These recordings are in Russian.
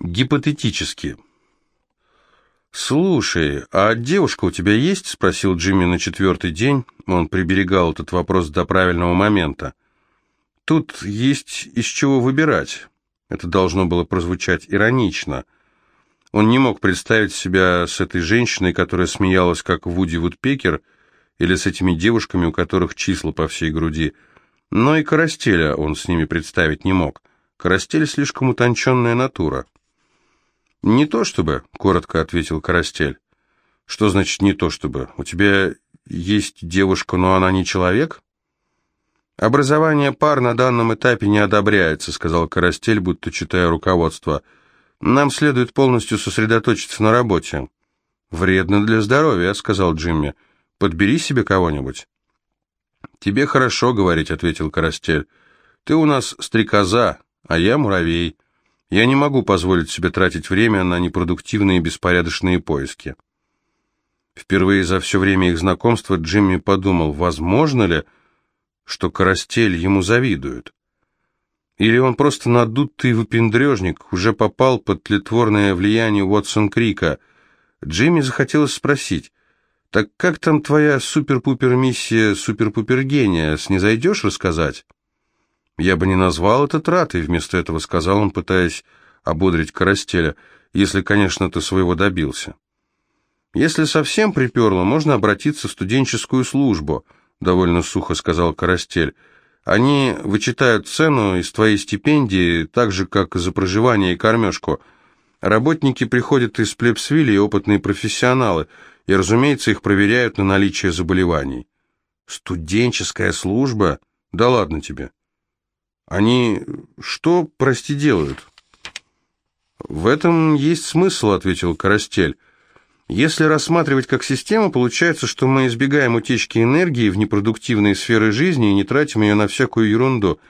Гипотетически. «Слушай, а девушка у тебя есть?» — спросил Джимми на четвертый день. Он приберегал этот вопрос до правильного момента. «Тут есть из чего выбирать». Это должно было прозвучать иронично. Он не мог представить себя с этой женщиной, которая смеялась, как Вуди Вудпекер, или с этими девушками, у которых числа по всей груди. Но и Карастеля он с ними представить не мог. Карастель слишком утонченная натура. «Не то чтобы», — коротко ответил Карастель. «Что значит «не то чтобы»? У тебя есть девушка, но она не человек?» «Образование пар на данном этапе не одобряется», — сказал Карастель, будто читая руководство. «Нам следует полностью сосредоточиться на работе». «Вредно для здоровья», — сказал Джимми. «Подбери себе кого-нибудь». «Тебе хорошо говорить», — ответил Карастель. «Ты у нас стрекоза, а я муравей». Я не могу позволить себе тратить время на непродуктивные беспорядочные поиски. Впервые за все время их знакомства Джимми подумал, возможно ли, что Карастель ему завидует. Или он просто надутый выпендрежник, уже попал под тлетворное влияние Уотсон Крика. Джимми захотелось спросить, «Так как там твоя супер-пупер-миссия супер-пупер-гения, снизойдешь рассказать?» Я бы не назвал это тратой, вместо этого сказал он, пытаясь ободрить Карастеля, если, конечно, ты своего добился. Если совсем приперло, можно обратиться в студенческую службу, довольно сухо сказал Карастель. Они вычитают цену из твоей стипендии, так же, как за проживание и кормежку. Работники приходят из плебсвилля и опытные профессионалы, и, разумеется, их проверяют на наличие заболеваний. Студенческая служба? Да ладно тебе. Они что, прости, делают? В этом есть смысл, ответил Карастель. Если рассматривать как систему, получается, что мы избегаем утечки энергии в непродуктивные сферы жизни и не тратим ее на всякую ерунду.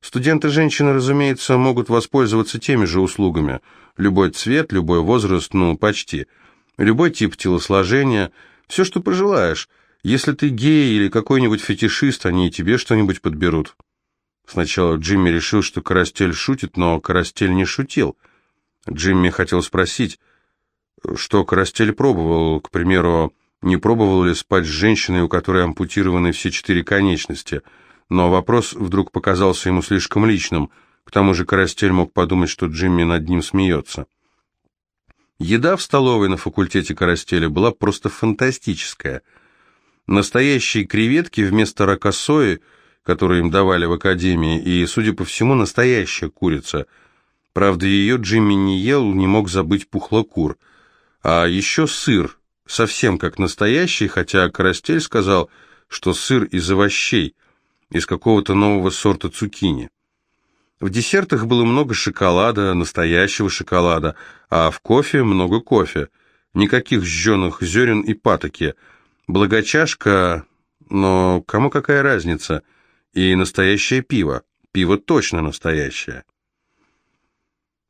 Студенты-женщины, разумеется, могут воспользоваться теми же услугами. Любой цвет, любой возраст, ну, почти. Любой тип телосложения, все, что пожелаешь. Если ты гей или какой-нибудь фетишист, они и тебе что-нибудь подберут. Сначала Джимми решил, что Карастель шутит, но Карастель не шутил. Джимми хотел спросить, что Карастель пробовал, к примеру, не пробовал ли спать с женщиной, у которой ампутированы все четыре конечности, но вопрос вдруг показался ему слишком личным, к тому же Карастель мог подумать, что Джимми над ним смеется. Еда в столовой на факультете Карастеля была просто фантастическая. Настоящие креветки вместо ракосои – которую им давали в академии, и, судя по всему, настоящая курица. Правда, ее Джимми не ел, не мог забыть пухлокур. А еще сыр, совсем как настоящий, хотя Карастель сказал, что сыр из овощей, из какого-то нового сорта цукини. В десертах было много шоколада, настоящего шоколада, а в кофе много кофе. Никаких жженых зерен и патоки. Благочашка, но кому какая разница – и настоящее пиво. Пиво точно настоящее.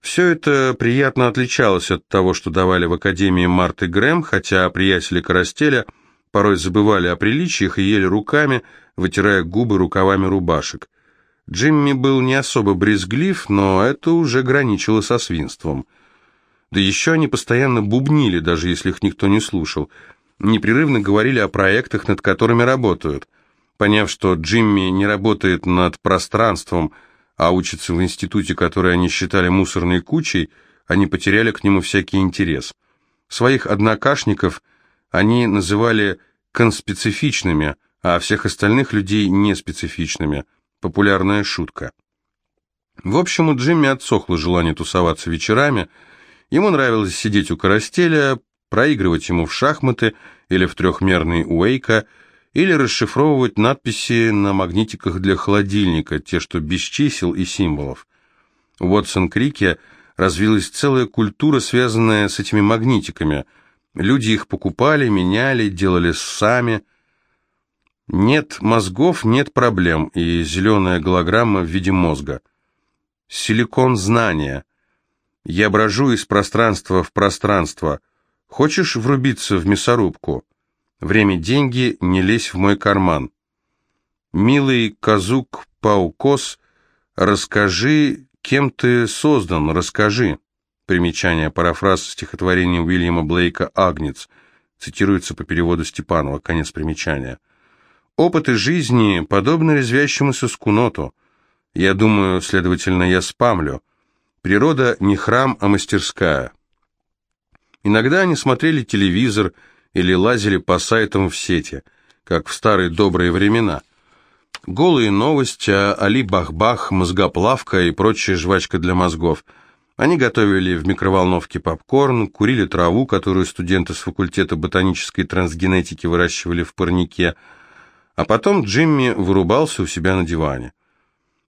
Все это приятно отличалось от того, что давали в Академии Марты Грэм, хотя приятели Карастеля порой забывали о приличиях и ели руками, вытирая губы рукавами рубашек. Джимми был не особо брезглив, но это уже граничило со свинством. Да еще они постоянно бубнили, даже если их никто не слушал. Непрерывно говорили о проектах, над которыми работают – Поняв, что Джимми не работает над пространством, а учится в институте, который они считали мусорной кучей, они потеряли к нему всякий интерес. Своих однокашников они называли конспецифичными, а всех остальных людей неспецифичными. Популярная шутка. В общем, у Джимми отсохло желание тусоваться вечерами. Ему нравилось сидеть у карастеля, проигрывать ему в шахматы или в трехмерный уэйка – или расшифровывать надписи на магнитиках для холодильника, те, что без чисел и символов. В Уотсон-Крике развилась целая культура, связанная с этими магнитиками. Люди их покупали, меняли, делали сами. Нет мозгов, нет проблем, и зеленая голограмма в виде мозга. Силикон знания. Я брожу из пространства в пространство. Хочешь врубиться в мясорубку? Время – деньги, не лезь в мой карман. Милый Казук Паукос, расскажи, кем ты создан, расскажи. Примечание, парафраз стихотворения Уильяма Блейка «Агнец». Цитируется по переводу Степанова, конец примечания. Опыты жизни подобны резвящемуся скуноту. Я думаю, следовательно, я спамлю. Природа не храм, а мастерская. Иногда они смотрели телевизор или лазили по сайтам в сети, как в старые добрые времена. Голые новости, Али Бах-Бах, мозгоплавка и прочая жвачка для мозгов. Они готовили в микроволновке попкорн, курили траву, которую студенты с факультета ботанической трансгенетики выращивали в парнике, а потом Джимми вырубался у себя на диване.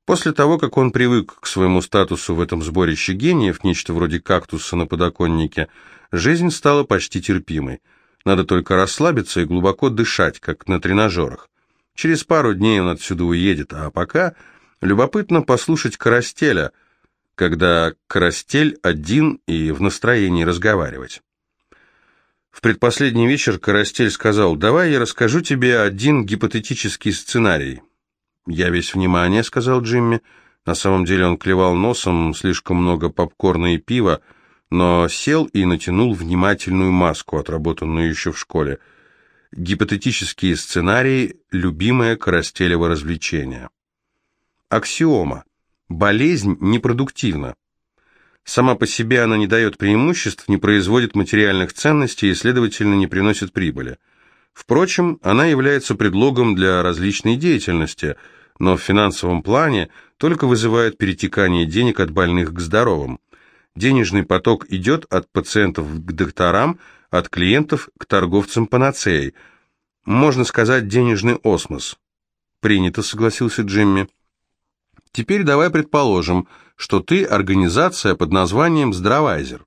После того, как он привык к своему статусу в этом сборище гениев, нечто вроде кактуса на подоконнике, жизнь стала почти терпимой. Надо только расслабиться и глубоко дышать, как на тренажерах. Через пару дней он отсюда уедет, а пока любопытно послушать Карастеля, когда Карастель один и в настроении разговаривать. В предпоследний вечер Карастель сказал, «Давай я расскажу тебе один гипотетический сценарий». «Я весь внимание», — сказал Джимми. На самом деле он клевал носом, слишком много попкорна и пива, но сел и натянул внимательную маску, отработанную еще в школе. Гипотетические сценарии – любимое Коростелево развлечение. Аксиома. Болезнь непродуктивна. Сама по себе она не дает преимуществ, не производит материальных ценностей и, следовательно, не приносит прибыли. Впрочем, она является предлогом для различной деятельности, но в финансовом плане только вызывает перетекание денег от больных к здоровым. Денежный поток идет от пациентов к докторам, от клиентов к торговцам панацеей. Можно сказать, денежный осмос. Принято, согласился Джимми. Теперь давай предположим, что ты организация под названием «Здравайзер».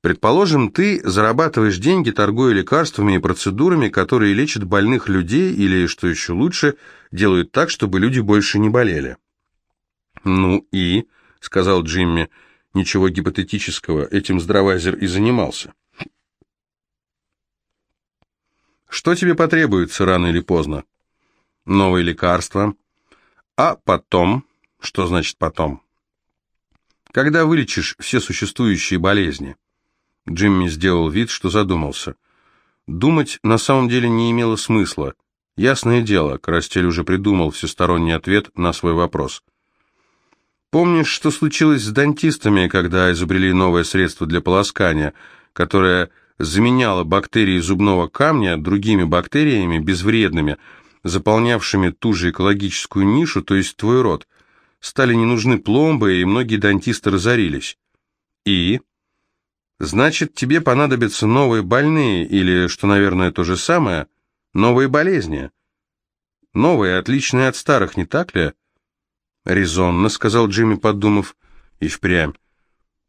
Предположим, ты зарабатываешь деньги, торгуя лекарствами и процедурами, которые лечат больных людей или, что еще лучше, делают так, чтобы люди больше не болели. «Ну и», — сказал Джимми, — «ничего гипотетического, этим здравайзер и занимался». Что тебе потребуется рано или поздно? Новые лекарства. А потом... Что значит потом? Когда вылечишь все существующие болезни. Джимми сделал вид, что задумался. Думать на самом деле не имело смысла. Ясное дело, Карастель уже придумал всесторонний ответ на свой вопрос. Помнишь, что случилось с дантистами, когда изобрели новое средство для полоскания, которое заменяла бактерии зубного камня другими бактериями, безвредными, заполнявшими ту же экологическую нишу, то есть твой рот. Стали не нужны пломбы, и многие дантисты разорились. И? Значит, тебе понадобятся новые больные, или, что, наверное, то же самое, новые болезни. Новые, отличные от старых, не так ли? Резонно, сказал Джимми, подумав, и впрямь.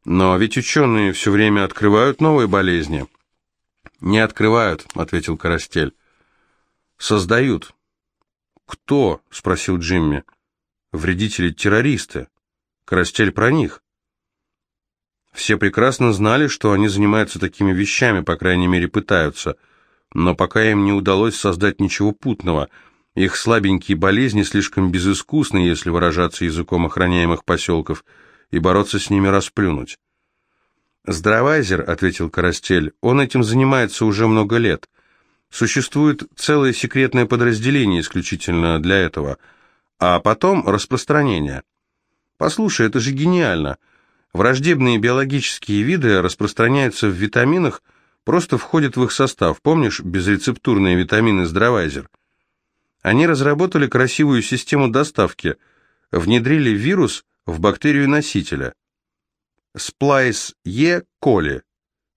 Но ведь ученые все время открывают новые болезни. «Не открывают», — ответил Карастель. «Создают». «Кто?» — спросил Джимми. «Вредители-террористы. Карастель про них». Все прекрасно знали, что они занимаются такими вещами, по крайней мере пытаются, но пока им не удалось создать ничего путного. Их слабенькие болезни слишком безыскусны, если выражаться языком охраняемых поселков, и бороться с ними расплюнуть. «Здравайзер», — ответил Карастель, — «он этим занимается уже много лет. Существует целое секретное подразделение исключительно для этого, а потом распространение. Послушай, это же гениально. Враждебные биологические виды распространяются в витаминах, просто входят в их состав. Помнишь безрецептурные витамины «Здравайзер»? Они разработали красивую систему доставки, внедрили вирус в бактерию носителя. Сплайс Е. коли.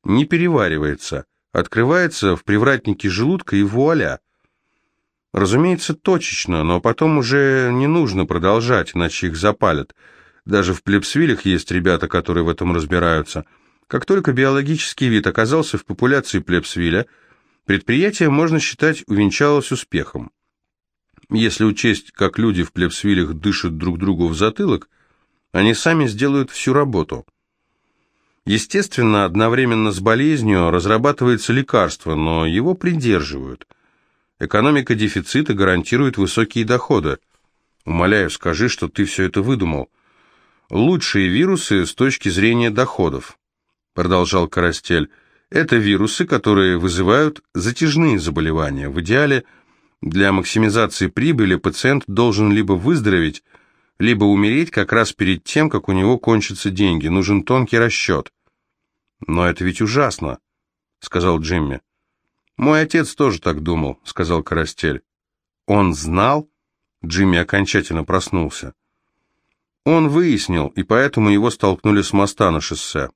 Не переваривается. Открывается в привратнике желудка и вуаля. Разумеется, точечно, но потом уже не нужно продолжать, иначе их запалят. Даже в плебсвилях есть ребята, которые в этом разбираются. Как только биологический вид оказался в популяции плебсвиля, предприятие, можно считать, увенчалось успехом. Если учесть, как люди в плебсвилях дышат друг другу в затылок, они сами сделают всю работу – Естественно, одновременно с болезнью разрабатывается лекарство, но его придерживают. Экономика дефицита гарантирует высокие доходы. Умоляю, скажи, что ты все это выдумал. лучшие вирусы с точки зрения доходов, продолжал Карастель. Это вирусы, которые вызывают затяжные заболевания. В идеале для максимизации прибыли пациент должен либо выздороветь, либо умереть как раз перед тем, как у него кончатся деньги. Нужен тонкий расчет. «Но это ведь ужасно», — сказал Джимми. «Мой отец тоже так думал», — сказал Карастель. «Он знал?» Джимми окончательно проснулся. Он выяснил, и поэтому его столкнули с моста на шоссе.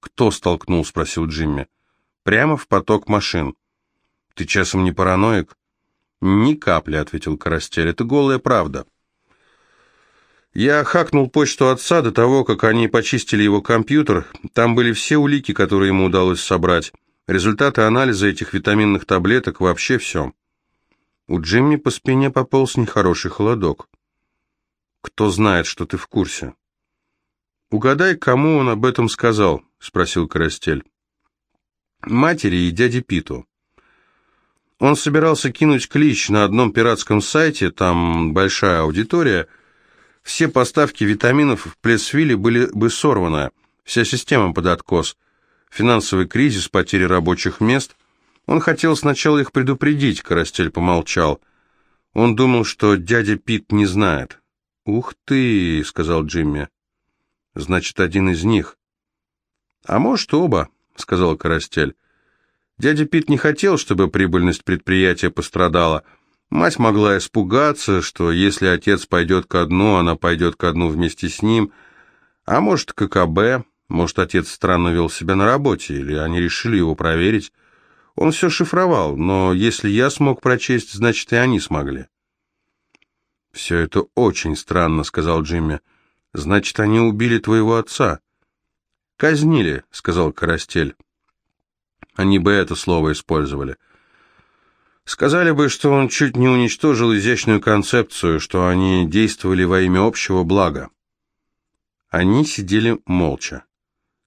«Кто столкнул?» — спросил Джимми. «Прямо в поток машин». «Ты часом не параноик?» «Ни капли», — ответил Карастель. «Это голая правда». Я хакнул почту отца до того, как они почистили его компьютер. Там были все улики, которые ему удалось собрать. Результаты анализа этих витаминных таблеток, вообще все. У Джимми по спине пополз нехороший холодок. «Кто знает, что ты в курсе?» «Угадай, кому он об этом сказал?» — спросил Карастель. «Матери и дяде Питу». Он собирался кинуть клич на одном пиратском сайте, там большая аудитория — все поставки витаминов в Плесвилле были бы сорваны, вся система под откос. Финансовый кризис, потери рабочих мест. Он хотел сначала их предупредить, Карастель помолчал. Он думал, что дядя Пит не знает. «Ух ты!» — сказал Джимми. «Значит, один из них». «А может, оба», — сказал Карастель. Дядя Пит не хотел, чтобы прибыльность предприятия пострадала — Мать могла испугаться, что если отец пойдет ко дну, она пойдет ко дну вместе с ним, а может, ККБ, может, отец странно вел себя на работе, или они решили его проверить. Он все шифровал, но если я смог прочесть, значит, и они смогли. «Все это очень странно», — сказал Джимми. «Значит, они убили твоего отца». «Казнили», — сказал Карастель. Они бы это слово использовали. Сказали бы, что он чуть не уничтожил изящную концепцию, что они действовали во имя общего блага. Они сидели молча.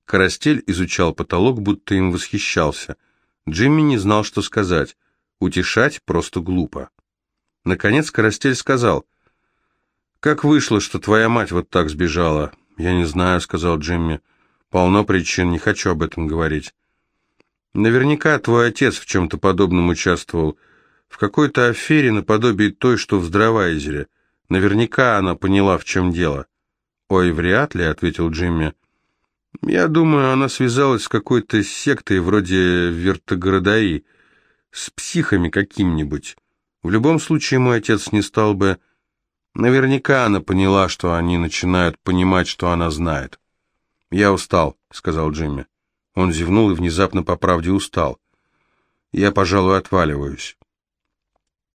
Карастель изучал потолок, будто им восхищался. Джимми не знал, что сказать. Утешать просто глупо. Наконец Карастель сказал, «Как вышло, что твоя мать вот так сбежала?» «Я не знаю», — сказал Джимми. «Полно причин, не хочу об этом говорить». «Наверняка твой отец в чем-то подобном участвовал в какой-то афере наподобие той, что в Здравайзере. Наверняка она поняла, в чем дело. «Ой, вряд ли», — ответил Джимми. «Я думаю, она связалась с какой-то сектой вроде вертогородаи, с психами каким-нибудь. В любом случае мой отец не стал бы...» Наверняка она поняла, что они начинают понимать, что она знает. «Я устал», — сказал Джимми. Он зевнул и внезапно по правде устал. «Я, пожалуй, отваливаюсь».